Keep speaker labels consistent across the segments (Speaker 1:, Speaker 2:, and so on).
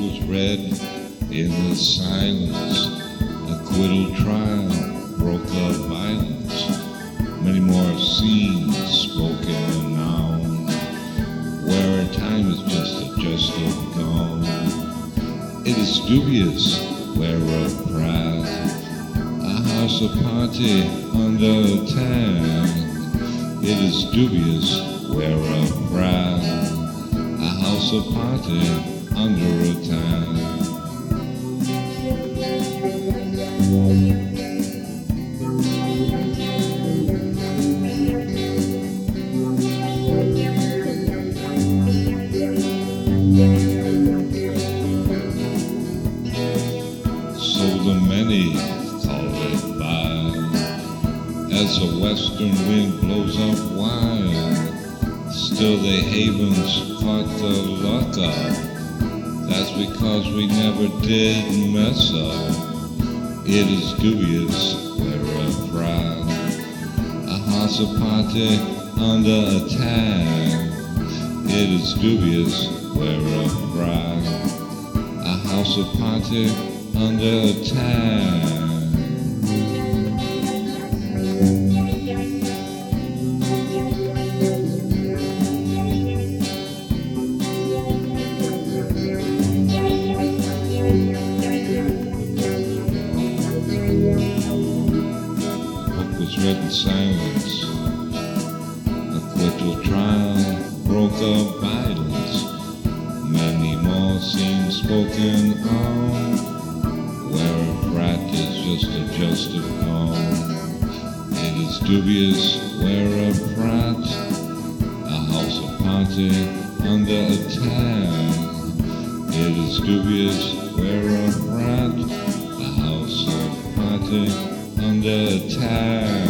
Speaker 1: was read in the silence. Acquittal trial broke up violence. Many more scenes spoken now. Where time is just a just of gone. It is dubious where of pride. A house of party under attack. It is dubious where of pride. A house of party under attack. So the many call it by as the western wind blows up wild. Still the havens caught the luck up. That's because we never did mess up. It is dubious where pride, a house of party under attack. It is dubious where pride, a house of party under attack. Was silence. Acquittal trial broke up violence. Many more scenes spoken on. Where a brat is just a just of gone. It is dubious where a brat, a house of party under attack. It is dubious where a brat, a house of party the time.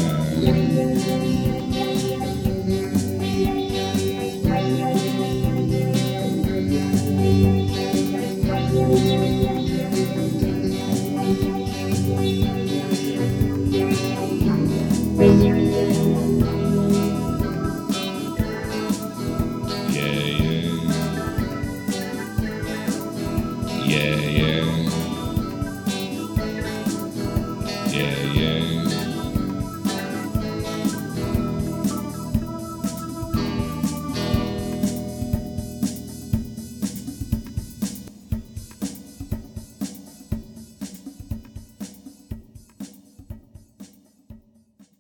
Speaker 1: yeah, yeah.